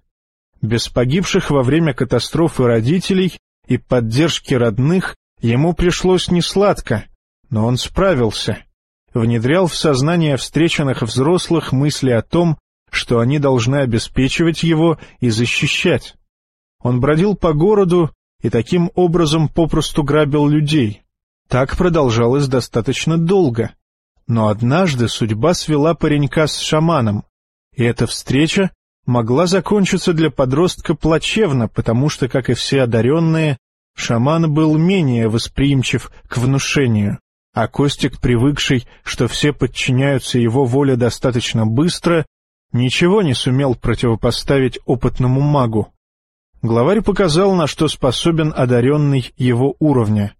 Без погибших во время катастрофы родителей и поддержки родных ему пришлось несладко, но он справился. Внедрял в сознание встреченных взрослых мысли о том, что они должны обеспечивать его и защищать. Он бродил по городу и таким образом попросту грабил людей. Так продолжалось достаточно долго. Но однажды судьба свела паренька с шаманом, и эта встреча могла закончиться для подростка плачевно, потому что, как и все одаренные, шаман был менее восприимчив к внушению, а Костик, привыкший, что все подчиняются его воле достаточно быстро, ничего не сумел противопоставить опытному магу. Главарь показал, на что способен одаренный его уровня.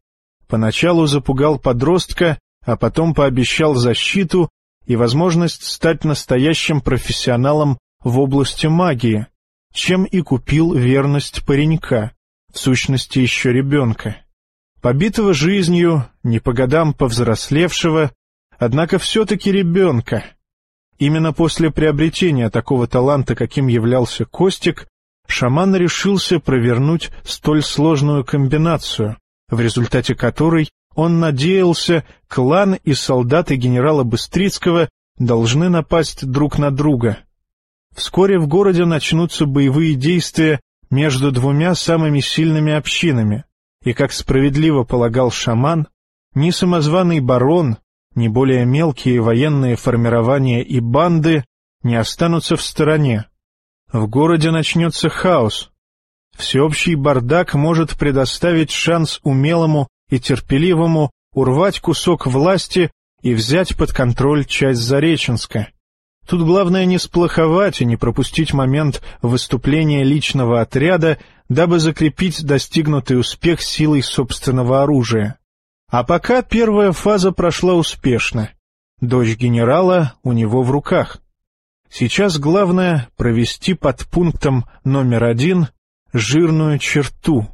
Поначалу запугал подростка, а потом пообещал защиту и возможность стать настоящим профессионалом в области магии, чем и купил верность паренька, в сущности еще ребенка. Побитого жизнью, не по годам повзрослевшего, однако все-таки ребенка. Именно после приобретения такого таланта, каким являлся Костик, шаман решился провернуть столь сложную комбинацию, в результате которой он надеялся, клан и солдаты генерала Быстрицкого должны напасть друг на друга. Вскоре в городе начнутся боевые действия между двумя самыми сильными общинами, и, как справедливо полагал шаман, ни самозваный барон, ни более мелкие военные формирования и банды не останутся в стороне. В городе начнется хаос. Всеобщий бардак может предоставить шанс умелому и терпеливому урвать кусок власти и взять под контроль часть Зареченска. Тут главное не сплоховать и не пропустить момент выступления личного отряда, дабы закрепить достигнутый успех силой собственного оружия. А пока первая фаза прошла успешно. Дочь генерала у него в руках. Сейчас главное — провести под пунктом номер один жирную черту.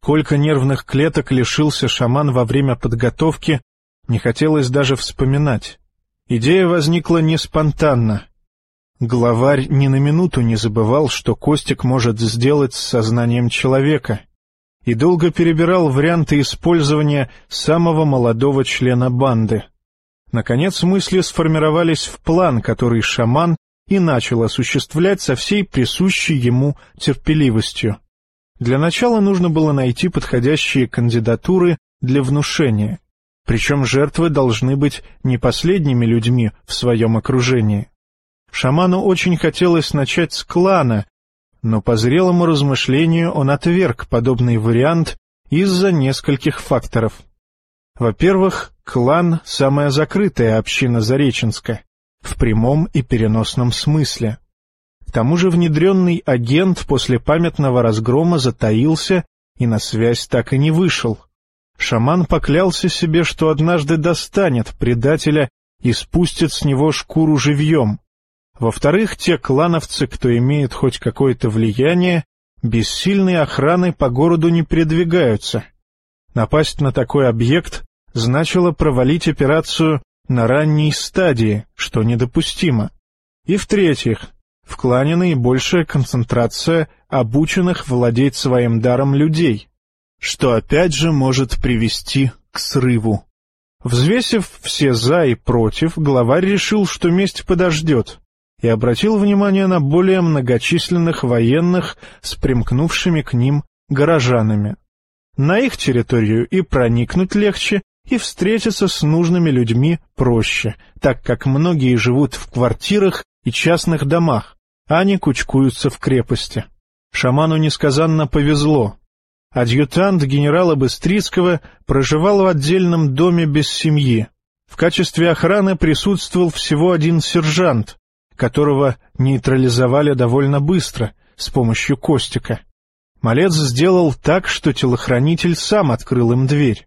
Сколько нервных клеток лишился шаман во время подготовки, не хотелось даже вспоминать. Идея возникла не спонтанно. Главарь ни на минуту не забывал, что Костик может сделать с сознанием человека, и долго перебирал варианты использования самого молодого члена банды. Наконец мысли сформировались в план, который шаман и начал осуществлять со всей присущей ему терпеливостью. Для начала нужно было найти подходящие кандидатуры для внушения, причем жертвы должны быть не последними людьми в своем окружении. Шаману очень хотелось начать с клана, но по зрелому размышлению он отверг подобный вариант из-за нескольких факторов. Во-первых, клан — самая закрытая община Зареченска, в прямом и переносном смысле. К тому же внедренный агент после памятного разгрома затаился и на связь так и не вышел. Шаман поклялся себе, что однажды достанет предателя и спустит с него шкуру живьем. Во-вторых, те клановцы, кто имеет хоть какое-то влияние, без сильной охраны по городу не передвигаются. Напасть на такой объект значило провалить операцию на ранней стадии, что недопустимо. И в-третьих, в клане наибольшая концентрация обученных владеть своим даром людей, что опять же может привести к срыву. Взвесив все «за» и «против», главарь решил, что месть подождет, и обратил внимание на более многочисленных военных с примкнувшими к ним горожанами. На их территорию и проникнуть легче, и встретиться с нужными людьми проще, так как многие живут в квартирах и частных домах, а не кучкуются в крепости. Шаману несказанно повезло. Адъютант генерала Быстрицкого проживал в отдельном доме без семьи. В качестве охраны присутствовал всего один сержант, которого нейтрализовали довольно быстро, с помощью Костика. Малец сделал так, что телохранитель сам открыл им дверь.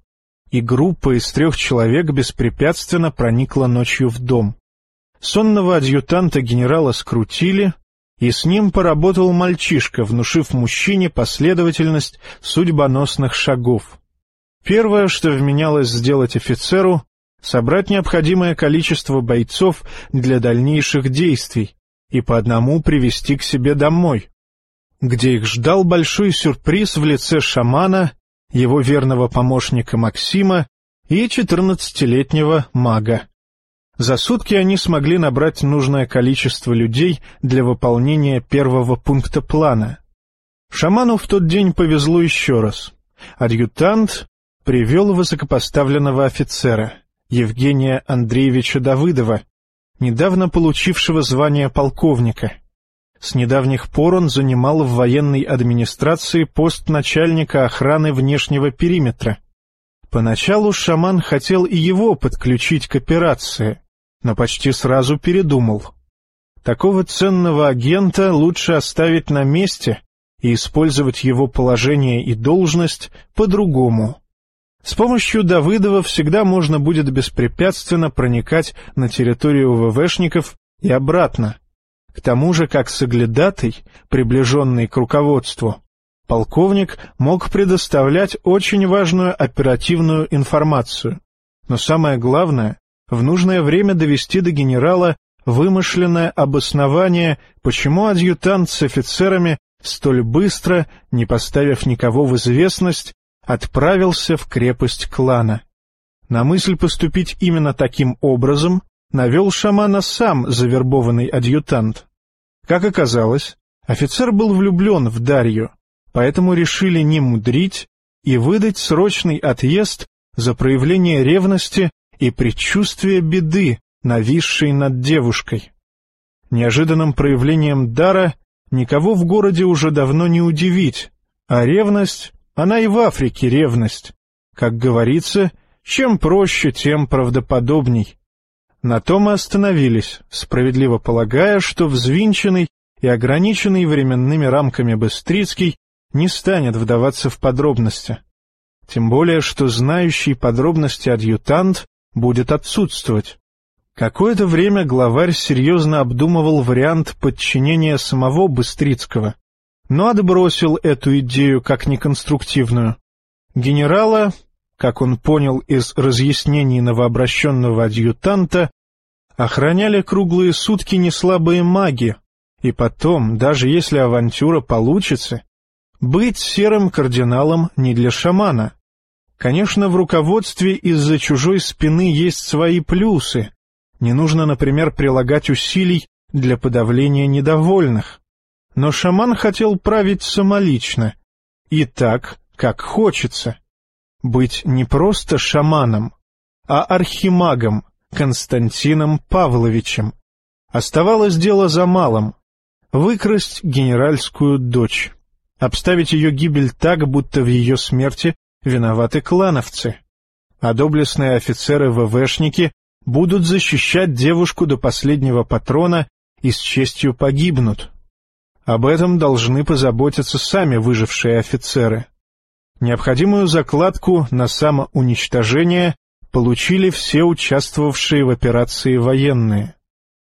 и группа из трех человек беспрепятственно проникла ночью в дом. Сонного адъютанта генерала скрутили, и с ним поработал мальчишка, внушив мужчине последовательность судьбоносных шагов. Первое, что вменялось сделать офицеру, собрать необходимое количество бойцов для дальнейших действий и по одному привести к себе домой, где их ждал большой сюрприз в лице шамана, его верного помощника Максима и четырнадцатилетнего мага. За сутки они смогли набрать нужное количество людей для выполнения первого пункта плана. Шаману в тот день повезло еще раз. Адъютант привел высокопоставленного офицера — Евгения Андреевича Давыдова, недавно получившего звание полковника. С недавних пор он занимал в военной администрации пост начальника охраны внешнего периметра. Поначалу шаман хотел и его подключить к операции, но почти сразу передумал. Такого ценного агента лучше оставить на месте и использовать его положение и должность по-другому. С помощью Давыдова всегда можно будет беспрепятственно проникать на территорию ВВшников и обратно. К тому же, как соглядатый, приближенный к руководству, полковник мог предоставлять очень важную оперативную информацию. Но самое главное, в нужное время довести до генерала вымышленное обоснование, почему адъютант с офицерами столь быстро, не поставив никого в известность, отправился в крепость клана. На мысль поступить именно таким образом навел шамана сам завербованный адъютант. Как оказалось, офицер был влюблен в Дарью, поэтому решили не мудрить и выдать срочный отъезд за проявление ревности и предчувствие беды, нависшей над девушкой. Неожиданным проявлением дара никого в городе уже давно не удивить, а ревность она и в Африке ревность. Как говорится, чем проще, тем правдоподобней. На том мы остановились, справедливо полагая, что взвинченный и ограниченный временными рамками Быстрицкий не станет вдаваться в подробности. Тем более, что знающий подробности адъютант будет отсутствовать. Какое-то время главарь серьезно обдумывал вариант подчинения самого Быстрицкого но отбросил эту идею как неконструктивную. Генерала, как он понял из разъяснений новообращенного адъютанта, охраняли круглые сутки неслабые маги, и потом, даже если авантюра получится, быть серым кардиналом не для шамана. Конечно, в руководстве из-за чужой спины есть свои плюсы. Не нужно, например, прилагать усилий для подавления недовольных. Но шаман хотел править самолично, и так, как хочется. Быть не просто шаманом, а архимагом Константином Павловичем. Оставалось дело за малым — выкрасть генеральскую дочь, обставить ее гибель так, будто в ее смерти виноваты клановцы. А доблестные офицеры-ВВшники будут защищать девушку до последнего патрона и с честью погибнут. Об этом должны позаботиться сами выжившие офицеры. Необходимую закладку на самоуничтожение получили все участвовавшие в операции военные.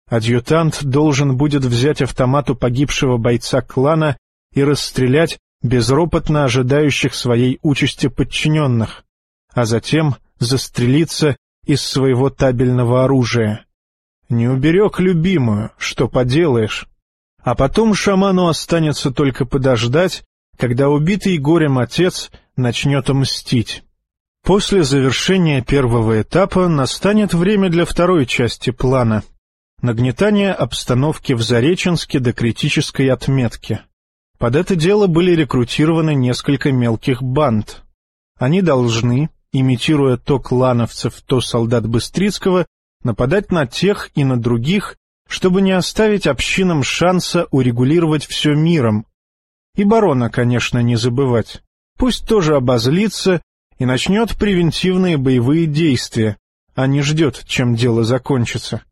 Адъютант должен будет взять автомат у погибшего бойца клана и расстрелять безропотно ожидающих своей участи подчиненных, а затем застрелиться из своего табельного оружия. Не уберег любимую, что поделаешь. А потом шаману останется только подождать, когда убитый горем отец начнет мстить. После завершения первого этапа настанет время для второй части плана — нагнетание обстановки в Зареченске до критической отметки. Под это дело были рекрутированы несколько мелких банд. Они должны, имитируя то клановцев, то солдат Быстрицкого, нападать на тех и на других, чтобы не оставить общинам шанса урегулировать все миром. И барона, конечно, не забывать. Пусть тоже обозлится и начнет превентивные боевые действия, а не ждет, чем дело закончится.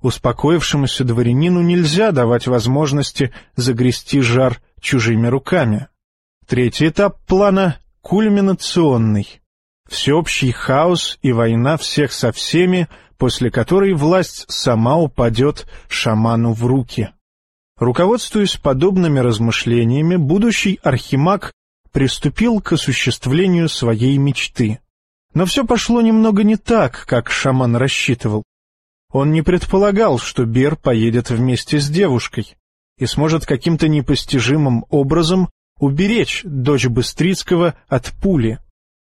Успокоившемуся дворянину нельзя давать возможности загрести жар чужими руками. Третий этап плана — кульминационный. всеобщий хаос и война всех со всеми, после которой власть сама упадет шаману в руки. Руководствуясь подобными размышлениями, будущий архимаг приступил к осуществлению своей мечты. Но все пошло немного не так, как шаман рассчитывал. Он не предполагал, что Бер поедет вместе с девушкой и сможет каким-то непостижимым образом уберечь дочь Быстрицкого от пули.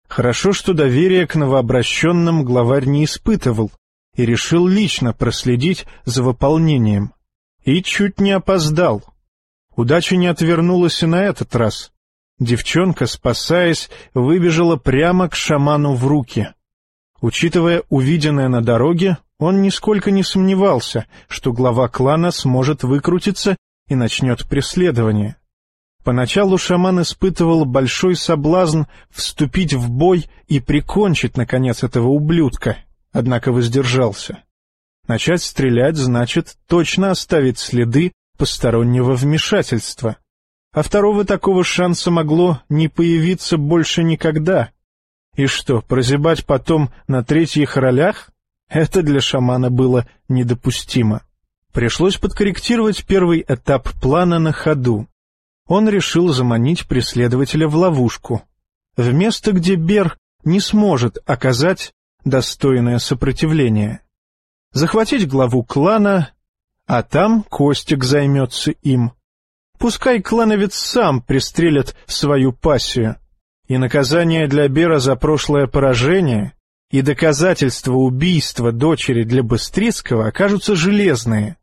Хорошо, что доверия к новообращенным главарь не испытывал и решил лично проследить за выполнением. И чуть не опоздал. Удача не отвернулась и на этот раз. Девчонка, спасаясь, выбежала прямо к шаману в руки. Учитывая увиденное на дороге, он нисколько не сомневался, что глава клана сможет выкрутиться и начнет преследование. Поначалу шаман испытывал большой соблазн вступить в бой и прикончить, наконец, этого ублюдка, однако воздержался. Начать стрелять значит точно оставить следы постороннего вмешательства. А второго такого шанса могло не появиться больше никогда. И что, прозябать потом на третьих ролях? Это для шамана было недопустимо. Пришлось подкорректировать первый этап плана на ходу он решил заманить преследователя в ловушку, в место, где Бер не сможет оказать достойное сопротивление. Захватить главу клана, а там Костик займется им. Пускай клановец сам пристрелит свою пассию, и наказание для Бера за прошлое поражение и доказательства убийства дочери для Быстрицкого окажутся железные.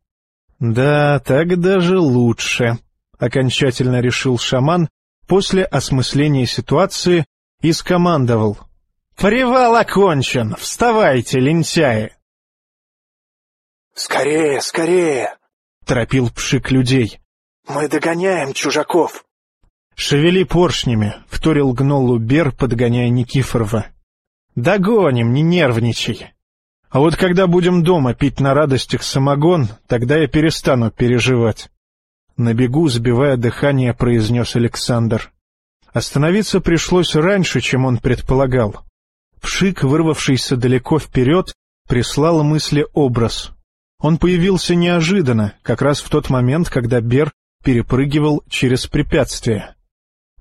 Да, так даже лучше окончательно решил шаман после осмысления ситуации и скомандовал. «Привал окончен! Вставайте, лентяи!» «Скорее, скорее!» — торопил пшик людей. «Мы догоняем чужаков!» «Шевели поршнями!» — вторил гнолу Бер, подгоняя Никифорова. «Догоним, не нервничай! А вот когда будем дома пить на радостях самогон, тогда я перестану переживать». На бегу, сбивая дыхание, произнес Александр. Остановиться пришлось раньше, чем он предполагал. Пшик, вырвавшийся далеко вперед, прислал мысли образ. Он появился неожиданно, как раз в тот момент, когда Бер перепрыгивал через препятствие.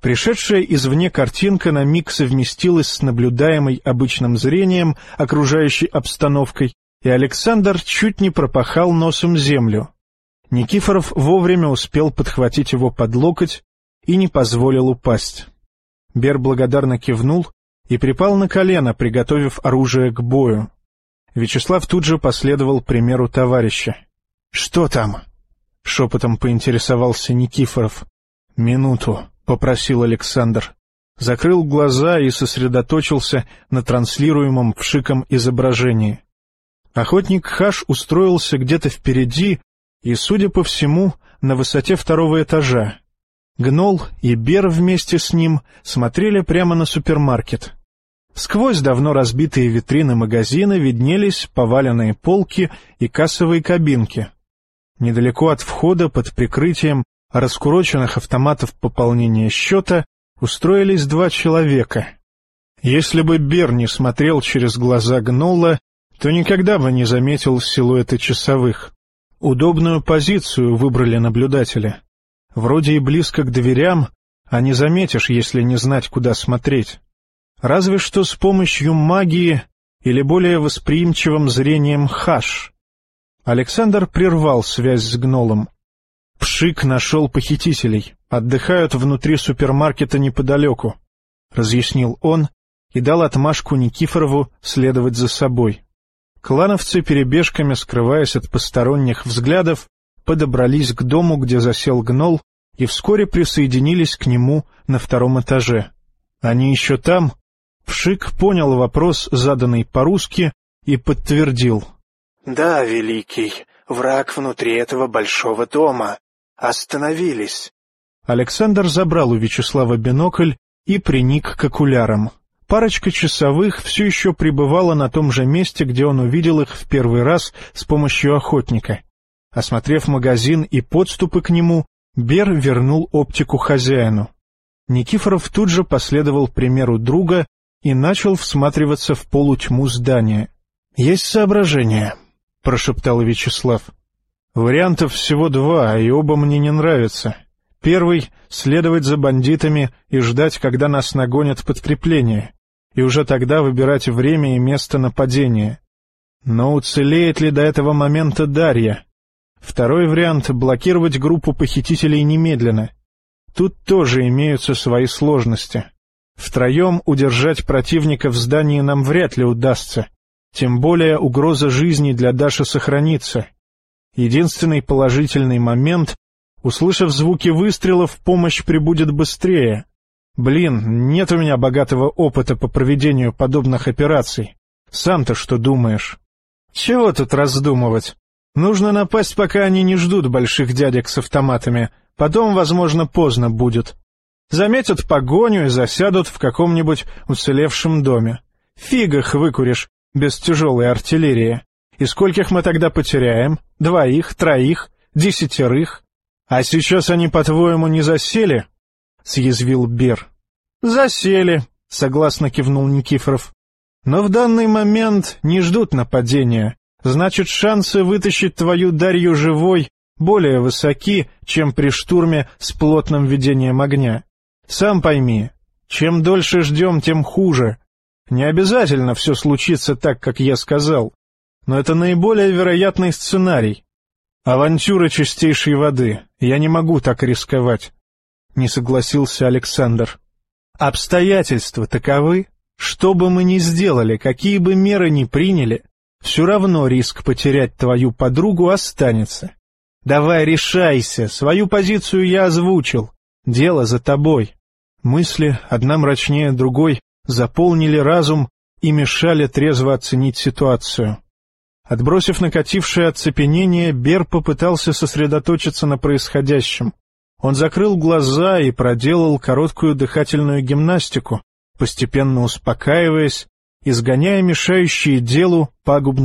Пришедшая извне картинка на миг совместилась с наблюдаемой обычным зрением окружающей обстановкой, и Александр чуть не пропахал носом землю. Никифоров вовремя успел подхватить его под локоть и не позволил упасть. Бер благодарно кивнул и припал на колено, приготовив оружие к бою. Вячеслав тут же последовал примеру товарища. — Что там? — шепотом поинтересовался Никифоров. — Минуту, — попросил Александр. Закрыл глаза и сосредоточился на транслируемом вшиком изображении. Охотник Хаш устроился где-то впереди, и, судя по всему, на высоте второго этажа. Гнол и Бер вместе с ним смотрели прямо на супермаркет. Сквозь давно разбитые витрины магазина виднелись поваленные полки и кассовые кабинки. Недалеко от входа под прикрытием раскуроченных автоматов пополнения счета устроились два человека. Если бы Бер не смотрел через глаза Гнола, то никогда бы не заметил силуэты часовых. Удобную позицию выбрали наблюдатели. Вроде и близко к дверям, а не заметишь, если не знать, куда смотреть. Разве что с помощью магии или более восприимчивым зрением хаш. Александр прервал связь с гнолом. Пшик нашел похитителей, отдыхают внутри супермаркета неподалеку, — разъяснил он и дал отмашку Никифорову следовать за собой. Клановцы, перебежками скрываясь от посторонних взглядов, подобрались к дому, где засел гнол, и вскоре присоединились к нему на втором этаже. Они еще там? Пшик понял вопрос, заданный по-русски, и подтвердил. — Да, Великий, враг внутри этого большого дома. Остановились. Александр забрал у Вячеслава бинокль и приник к окулярам. Парочка часовых все еще пребывала на том же месте, где он увидел их в первый раз с помощью охотника. Осмотрев магазин и подступы к нему, Бер вернул оптику хозяину. Никифоров тут же последовал примеру друга и начал всматриваться в полутьму здания. «Есть соображение», — прошептал Вячеслав. «Вариантов всего два, и оба мне не нравятся. Первый — следовать за бандитами и ждать, когда нас нагонят подкрепление, и уже тогда выбирать время и место нападения. Но уцелеет ли до этого момента Дарья? Второй вариант — блокировать группу похитителей немедленно. Тут тоже имеются свои сложности. Втроем удержать противника в здании нам вряд ли удастся. Тем более угроза жизни для Даши сохранится. Единственный положительный момент — услышав звуки выстрелов, помощь прибудет быстрее. Блин, нет у меня богатого опыта по проведению подобных операций. Сам-то что думаешь? Чего тут раздумывать? Нужно напасть, пока они не ждут больших дядек с автоматами. Потом, возможно, поздно будет. Заметят погоню и засядут в каком-нибудь уцелевшем доме. Фигах выкуришь без тяжелой артиллерии. И скольких мы тогда потеряем? Двоих, троих, десятерых? А сейчас они, по-твоему, не засели? — съязвил Бер. — Засели, — согласно кивнул Никифоров. — Но в данный момент не ждут нападения. Значит, шансы вытащить твою Дарью живой более высоки, чем при штурме с плотным ведением огня. Сам пойми, чем дольше ждем, тем хуже. Не обязательно все случится так, как я сказал, но это наиболее вероятный сценарий. Авантюра чистейшей воды. Я не могу так рисковать. Не согласился Александр. Обстоятельства таковы. Что бы мы ни сделали, какие бы меры ни приняли, все равно риск потерять твою подругу останется. Давай решайся, свою позицию я озвучил. Дело за тобой. Мысли, одна мрачнее другой, заполнили разум и мешали трезво оценить ситуацию. Отбросив накатившее оцепенение, Бер попытался сосредоточиться на происходящем. Он закрыл глаза и проделал короткую дыхательную гимнастику, постепенно успокаиваясь, изгоняя мешающие делу пагубные